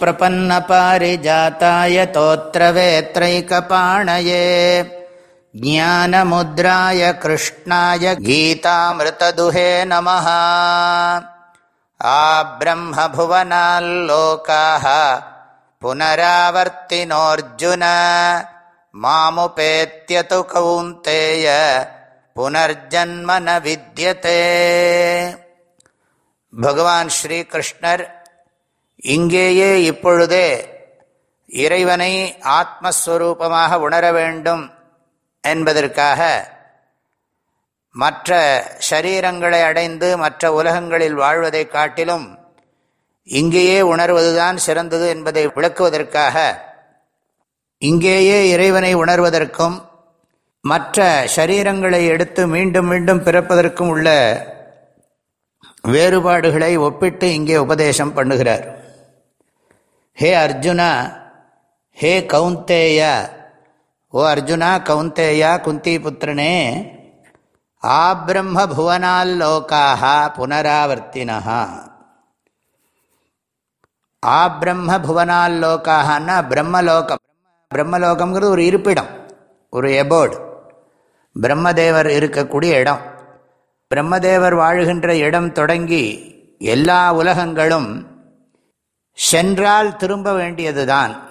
प्रपन्नपारिजाताय तोत्रवेत्रैकपाणये ज्ञानमुद्राय कृष्णाय गीतामृतदुहे नमः आब्रह्मभुवनाल्लोकाः पुनरावर्तिनोऽर्जुन मामुपेत्य तु कौन्तेय पुनर्जन्म न विद्यते भगवान् श्रीकृष्णर् இங்கேயே இப்பொழுதே இறைவனை ஆத்மஸ்வரூபமாக உணர வேண்டும் என்பதற்காக மற்ற சரீரங்களை அடைந்து மற்ற உலகங்களில் வாழ்வதை காட்டிலும் இங்கேயே உணர்வதுதான் சிறந்தது என்பதை விளக்குவதற்காக இங்கேயே இறைவனை உணர்வதற்கும் மற்ற சரீரங்களை எடுத்து மீண்டும் மீண்டும் பிறப்பதற்கும் உள்ள வேறுபாடுகளை ஒப்பிட்டு இங்கே உபதேசம் பண்ணுகிறார். ஹே அர்ஜுனா ஹே கவுந்தேய ஓ அர்ஜுனா கவுந்தேயா குந்தி புத்திரனே ஆப்ரம்ம புவனால்லோக்காக புனராவர்த்தினா ஆப்ரம்ம புவனால்லோக்காகனா பிரம்மலோகம் பிரம்மலோகம்ங்கிறது ஒரு இருப்பிடம் ஒரு எபோர்டு பிரம்மதேவர் இருக்கக்கூடிய இடம். பிரம்மதேவர் வாழுகின்ற இடம் தொடங்கி எல்லா உலகங்களும் சென்றால் திரும்ப வேண்டியதுதான்.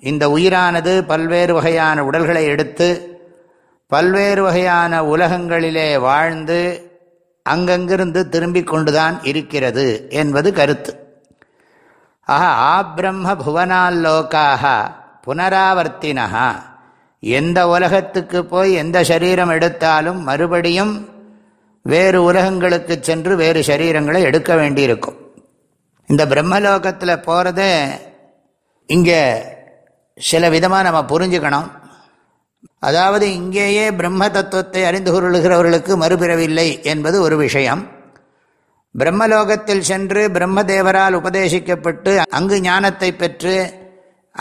இந்த உயிரானது பல்வேறு வகையான உடல்களை எடுத்து பல்வேறு வகையான உலகங்களிலே வாழ்ந்து அங்கங்கிருந்து திரும்பிக் கொண்டுதான் இருக்கிறது என்பது கருத்து. ஆக ஆப்ரம்ம புவனால்லோக்காக புனராவர்த்தினஹா. எந்த உலகத்துக்கு போய் எந்த சரீரம் எடுத்தாலும் மறுபடியும் வேறு உலகங்களுக்கு சென்று வேறு சரீரங்களை எடுக்க வேண்டியிருக்கும். இந்த பிரம்மலோகத்தில் போகிறத இங்கே சில விதமாக நம்ம புரிஞ்சுக்கணும். அதாவது இங்கேயே பிரம்ம தத்துவத்தை அறிந்து கொள்ளுகிறவர்களுக்கு மறுபிறவில்லை என்பது ஒரு விஷயம். பிரம்மலோகத்தில் சென்று பிரம்மதேவரால் உபதேசிக்கப்பட்டு அங்கு ஞானத்தை பெற்று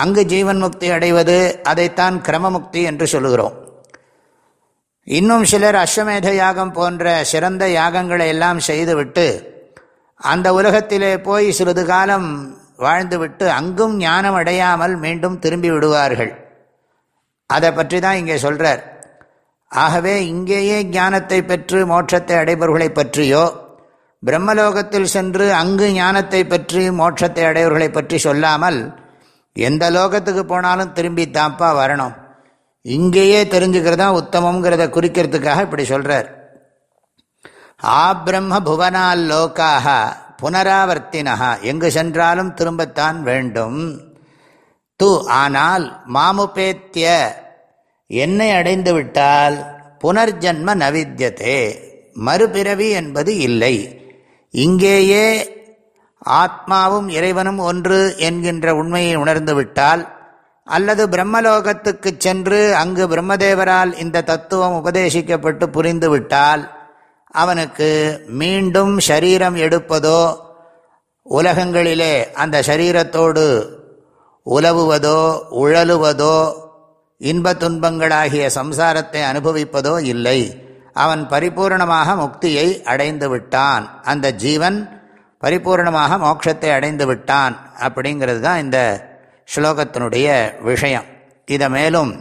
அங்கு ஜீவன் முக்தி அடைவது அதைத்தான் கிரமமுக்தி என்று சொல்லுகிறோம். இன்னும் சிலர் அஸ்வமேத யாகம் போன்ற சிறந்த யாகங்களை எல்லாம் செய்துவிட்டு அந்த உலகத்திலே போய் சிறிது காலம் வாழ்ந்துவிட்டு அங்கும் ஞானம் அடையாமல் மீண்டும் திரும்பி விடுவார்கள். அதை பற்றி தான் இங்கே சொல்கிறார் ஆகவே இங்கேயே ஞானத்தை பெற்று மோட்சத்தை அடைபவர்களை பற்றியோ பிரம்மலோகத்தில் சென்று அங்கு ஞானத்தை பற்றி மோட்சத்தை அடைவர்களை பற்றி சொல்லாமல் எந்த லோகத்துக்கு போனாலும் திரும்பி தாப்பா வரணும். இங்கேயே தெரிஞ்சுக்கிறதா உத்தமங்கிறத குறிக்கிறதுக்காக இப்படி சொல்கிறார் ஆ பிரம்ம புவனால் லோக்காக புனராவர்த்தினா எங்கு சென்றாலும் திரும்பத்தான் வேண்டும். து ஆனால் மாமுபேத்திய என்னை அடைந்து விட்டால் புனர்ஜன்ம நவித்தியதே மறுபிறவி என்பது இல்லை. இங்கேயே ஆத்மாவும் இறைவனும் ஒன்று என்கின்ற உண்மையை உணர்ந்துவிட்டால் அல்லது பிரம்மலோகத்துக்கு சென்று அங்கு பிரம்மதேவரால் இந்த தத்துவம் உபதேசிக்கப்பட்டு புரிந்துவிட்டால் அவனுக்கு மீண்டும் ஷரீரம் எடுப்பதோ உலகங்களிலே அந்த சரீரத்தோடு உலவுவதோ உழலுவதோ இன்ப துன்பங்களாகிய சம்சாரத்தை அனுபவிப்பதோ இல்லை. அவன் பரிபூர்ணமாக முக்தியை அடைந்து விட்டான். அந்த ஜீவன் பரிபூர்ணமாக மோட்சத்தை அடைந்து விட்டான் அப்படிங்கிறது தான் இந்த ஸ்லோகத்தினுடைய விஷயம். இதை மேலும்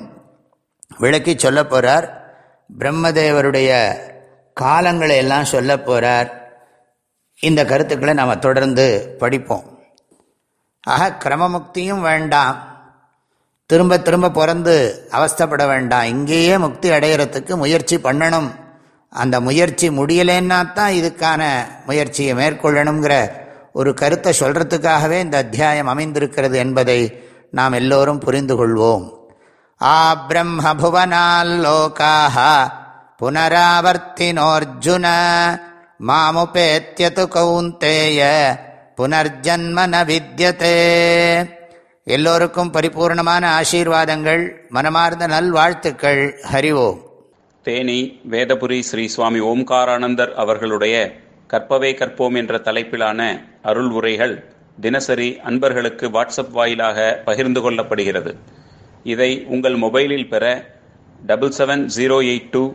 விளக்கி சொல்ல போகிறார் பிரம்மதேவருடைய காலங்களை எல்லாம் சொல்ல போகிறார் இந்த கருத்துக்களை நாம் தொடர்ந்து படிப்போம். ஆக கிரமமுக்தியும் வேண்டாம். திரும்ப திரும்ப பிறந்து அவஸ்தப்பட வேண்டாம். இங்கேயே முக்தி அடைகிறதுக்கு முயற்சி பண்ணணும். அந்த முயற்சி முடியலேன்னா தான் இதுக்கான முயற்சியை மேற்கொள்ளணுங்கிற ஒரு கருத்தை சொல்கிறதுக்காகவே இந்த அத்தியாயம் அமைந்திருக்கிறது என்பதை நாம் எல்லோரும் புரிந்து கொள்வோம். ஆ பிரம்ம புவனால் லோகாக புனராவர்த்தினோர்ஜுன மாமுபேத்தியது கௌந்தேய புனர்ஜன்ம ந வித்தியதே எல்லோருக்கும் பரிபூர்ணமான ஆசீர்வாதங்கள் மனமார்ந்த நல்வாழ்த்துக்கள். ஹரிவோம் தேனி வேதபுரி ஸ்ரீ சுவாமி ஓம்காரானந்தர் அவர்களுடைய கற்பவே கற்போம் என்ற தலைப்பிலான அருள் உரைகள் தினசரி அன்பர்களுக்கு வாட்ஸ்அப் வாயிலாக பகிர்ந்து கொள்ளப்படுகிறது. இதை உங்கள் மொபைலில் பெற double seven zero eight two